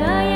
那样